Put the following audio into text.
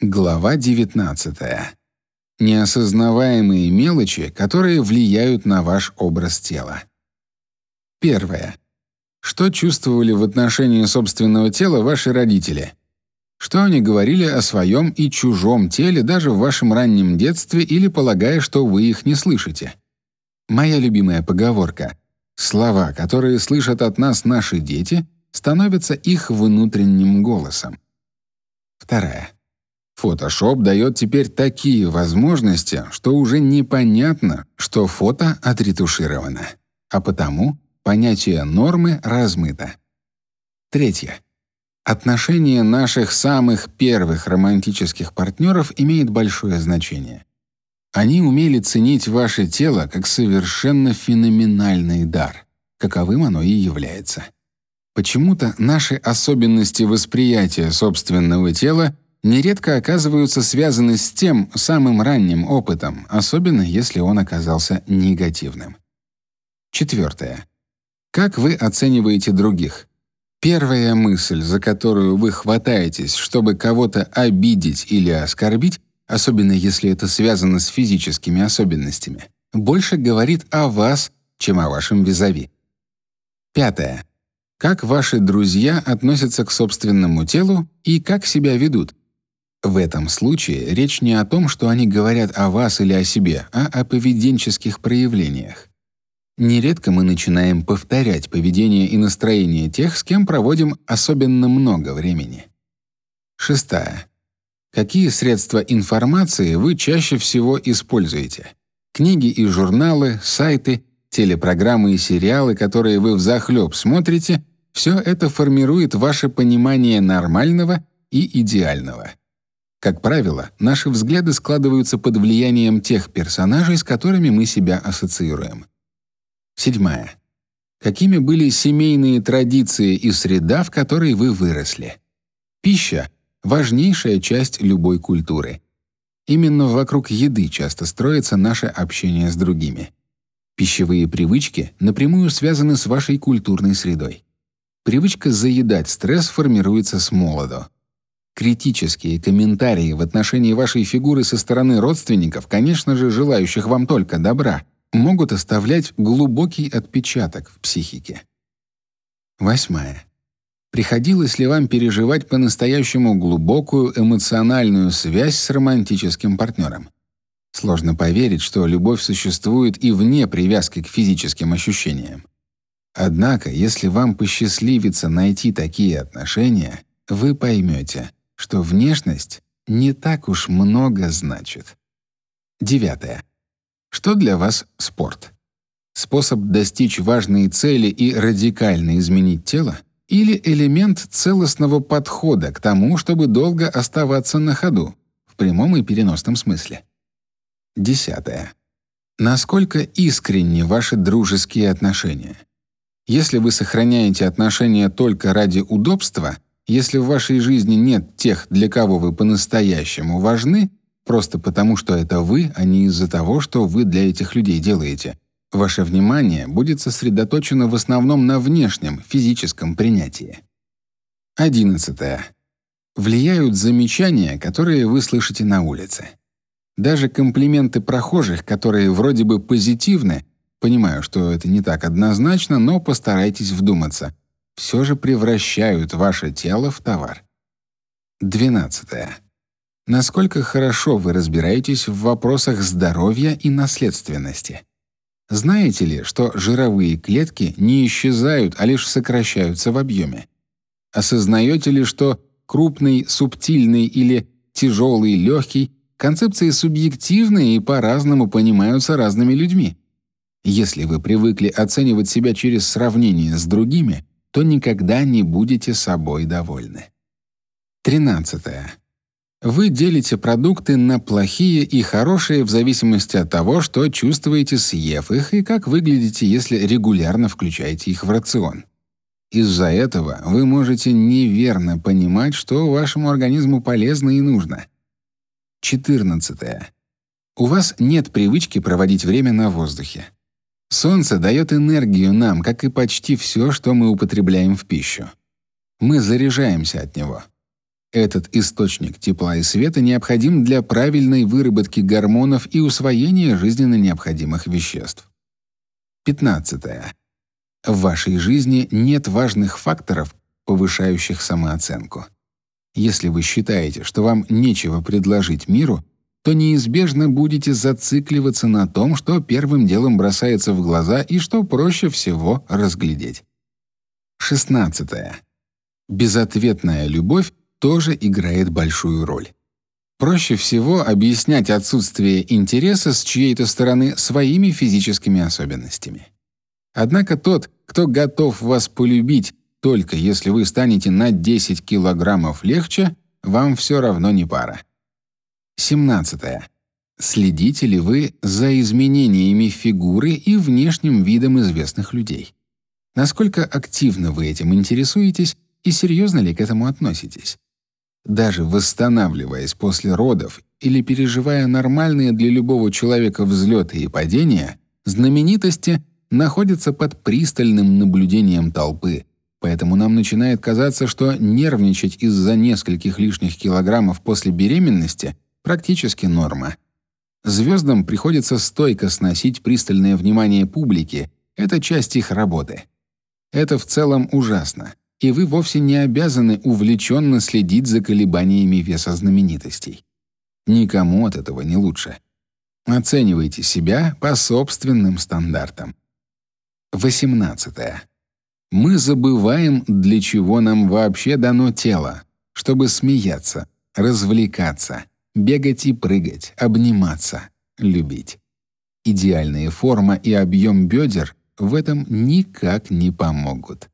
Глава 19. Неосознаваемые мелочи, которые влияют на ваш образ тела. Первое. Что чувствовали в отношении собственного тела ваши родители? Что они говорили о своем и чужом теле даже в вашем раннем детстве или полагая, что вы их не слышите? Моя любимая поговорка: слова, которые слышат от нас наши дети, становятся их внутренним голосом. Второе. Photoshop дает теперь такие возможности, что уже непонятно, что фото отретушировано, а потому понятие нормы размыто. Третье. Отношение наших самых первых романтических партнеров имеет большое значение. Они умели ценить ваше тело как совершенно феноменальный дар, каковым оно и является. Почему-то наши особенности восприятия собственного тела нередко оказываются связаны с тем самым ранним опытом, особенно если он оказался негативным. Четвертое. Как вы оцениваете других? Первая мысль, за которую вы хватаетесь, чтобы кого-то обидеть или оскорбить, особенно если это связано с физическими особенностями, больше говорит о вас, чем о вашем визави. Пятое. Как ваши друзья относятся к собственному телу и как себя ведут? В этом случае речь не о том, что они говорят о вас или о себе, а о поведенческих проявлениях. Нередко мы начинаем повторять поведение и настроение тех, с кем проводим особенно много времени. Шестая. Какие средства информации вы чаще всего используете? Книги и журналы, сайты, телепрограммы и сериалы, которые вы взахлёб смотрите, все это формирует ваше понимание нормального и идеального. Как правило, наши взгляды складываются под влиянием тех персонажей, с которыми мы себя ассоциируем. Седьмая. Какими были семейные традиции и среда, в которой вы выросли? Пища — важнейшая часть любой культуры. Именно вокруг еды часто строится наше общение с другими. Пищевые привычки напрямую связаны с вашей культурной средой. Привычка заедать стресс формируется с молоду. Критические комментарии в отношении вашей фигуры со стороны родственников, конечно же, желающих вам только добра, могут оставлять глубокий отпечаток в психике. Восьмая. Приходилось ли вам переживать по-настоящему глубокую эмоциональную связь с романтическим партнером? Сложно поверить, что любовь существует и вне привязки к физическим ощущениям. Однако, если вам посчастливится найти такие отношения, вы поймете, что внешность не так уж много значит. Девятое. Что для вас спорт? Способ достичь важной цели и радикально изменить тело или элемент целостного подхода к тому, чтобы долго оставаться на ходу, в прямом и переносном смысле? Десятое. Насколько искренни ваши дружеские отношения? Если вы сохраняете отношения только ради удобства — если в вашей жизни нет тех, для кого вы по-настоящему важны, просто потому что это вы, а не из-за того, что вы для этих людей делаете, ваше внимание будет сосредоточено в основном на внешнем, физическом принятии. 11. Влияют замечания, которые вы слышите на улице. Даже комплименты прохожих, которые вроде бы позитивны, понимаю, что это не так однозначно, но постарайтесь вдуматься — все же превращают ваше тело в товар. 12. Насколько хорошо вы разбираетесь в вопросах здоровья и наследственности? Знаете ли, что жировые клетки не исчезают, а лишь сокращаются в объеме? Осознаете ли, что крупный, субтильный или тяжелый, легкий концепции субъективные и по-разному понимаются разными людьми? Если вы привыкли оценивать себя через сравнение с другими, то никогда не будете собой довольны. 13. Вы делите продукты на плохие и хорошие в зависимости от того, что чувствуете, съев их, и как выглядите, если регулярно включаете их в рацион. Из-за этого вы можете неверно понимать, что вашему организму полезно и нужно. 14. У вас нет привычки проводить время на воздухе. Солнце дает энергию нам, как и почти все, что мы употребляем в пищу. Мы заряжаемся от него. Этот источник тепла и света необходим для правильной выработки гормонов и усвоения жизненно необходимых веществ. 15. В вашей жизни нет важных факторов, повышающих самооценку. Если вы считаете, что вам нечего предложить миру, то неизбежно будете зацикливаться на том, что первым делом бросается в глаза и что проще всего разглядеть. 16. Безответная любовь тоже играет большую роль. Проще всего объяснять отсутствие интереса с чьей-то стороны своими физическими особенностями. Однако тот, кто готов вас полюбить только если вы станете на 10 килограммов легче, вам все равно не пара. 17. Следите ли вы за изменениями фигуры и внешним видом известных людей? Насколько активно вы этим интересуетесь и серьезно ли к этому относитесь? Даже восстанавливаясь после родов или переживая нормальные для любого человека взлеты и падения, знаменитости находятся под пристальным наблюдением толпы, поэтому нам начинает казаться, что нервничать из-за нескольких лишних килограммов после беременности практически норма. Звездам приходится стойко сносить пристальное внимание публики, это часть их работы. Это в целом ужасно и вы вовсе не обязаны увлеченно следить за колебаниями веса знаменитостей. Никому от этого не лучше. Оценивайте себя по собственным стандартам. 18. Мы забываем, для чего нам вообще дано тело, чтобы смеяться, развлекаться, бегать и прыгать, обниматься, любить. Идеальная форма и объем бедер в этом никак не помогут.